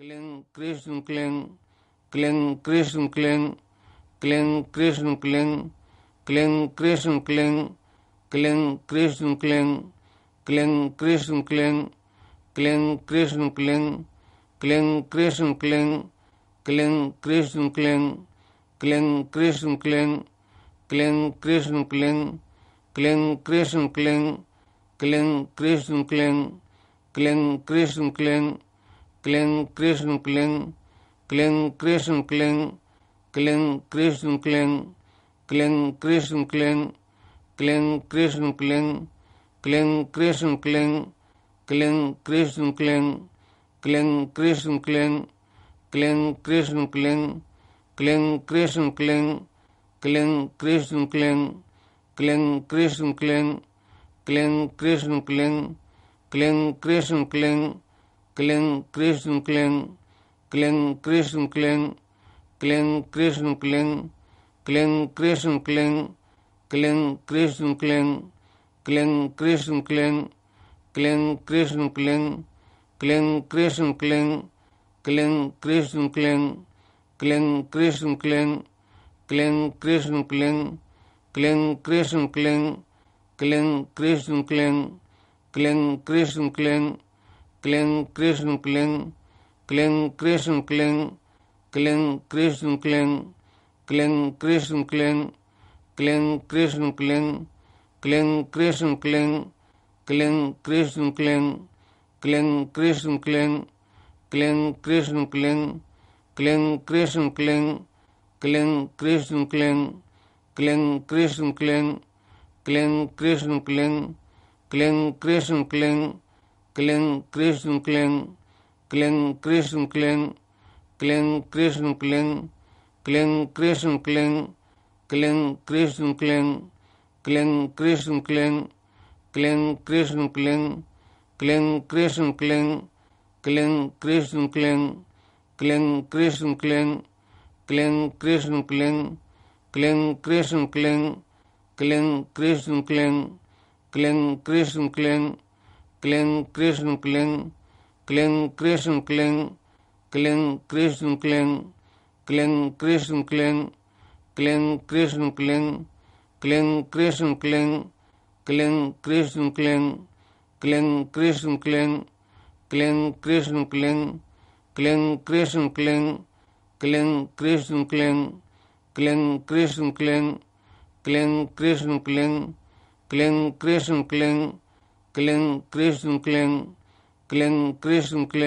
Kling, Krishna, Kling, Kling, Krishna, Kling, Kling, Krishna, Kling, Kling, Krishna, Kling, Kling, Krishna, Kling, Kling, Krishna, Kling, Kling, Krishna, Kling, Kling, Krishna, Kling, Kling, Krishna, Kling, Kling, Krishna, Kling, Kling, Krishna, Kling, Kling, Krishna, Kling, Kling, Krishna, Kling, Kling, Krishna, Kling, Kling, Krishna, Kling, Kling, Krishna, Kling, Kling, Krishna, Kling, Kling, Krishna, Kling, Kling, Krishna, Kling, Kling, Krishna, Kling, Kling, Krishna, Kling, Kling, Krishna, Kling, Kling, Krishna, Kling, Kling, Krishna, Kling, Kling, Krishna, Kling, Kling, Krishna, Kling, Kling, Krishna, Kling, Kling, Krishna, Kling, क्लिंग कृष्ण क्लिंग क्लिंग कृष्ण क्लिंग क्लिंग कृष्ण क्लिंग क्लिंग कृष्ण क्लिंग क्लिंग कृष्ण क्लिंग क्लिंग कृष्ण क्लिंग क्लिंग कृष्ण क्लिंग क्लिंग कृष्ण क्लिंग क्लिंग कृष्ण क्लिंग क्लिंग कृष्ण क्लिंग क्लिंग कृष्ण क्लिंग क्लिंग कृष्ण क्लिंग क्लिंग कृष्ण क्लिंग क्लिंग कृष्ण क्लिंग Kling, Krishna, Kling, Kling, Krishna, Kling, Kling, Krishna, Kling, Kling, Krishna, Kling, Kling, Krishna, Kling, Kling, Krishna, Kling, Kling, Krishna, Kling, Kling, Krishna, Kling, Kling, Krishna, Kling, Kling, Krishna, Kling, Kling, Krishna, Kling, Kling, Krishna, Kling, Kling, Krishna, Kling, Kling, Krishna, Kling, क्लिंग कृष्ण क्लिंग क्लिंग कृष्ण क्लिंग क्लिंग कृष्ण क्लिंग क्लिंग कृष्ण क्लिंग क्लिंग कृष्ण क्लिंग क्लिंग कृष्ण क्लिंग क्लिंग कृष्ण क्लिंग क्लिंग कृष्ण क्लिंग क्लिंग कृष्ण क्लिंग क्लिंग कृष्ण क्लिंग क्लिंग कृष्ण क्लिंग क्लिंग कृष्ण क्लिंग क्लिंग कृष्ण क्लिंग क्लिंग कृष्ण क्लिंग Kling, Krishna, Kling, Kling, Krishna, Kling, Kling, Krishna, Kling, Kling, Krishna, Kling, Kling, Krishna, Kling, Kling, Krishna, Kling, Kling, Krishna, Kling, Kling, Krishna, Kling, Kling, Krishna, Kling, Kling, Krishna, Kling, Kling, Krishna, Kling, Kling, Krishna, Kling, Kling, Krishna, Kling, Kling, Krishna, Kling, cling, Krishna cling, cling, Krishna cling.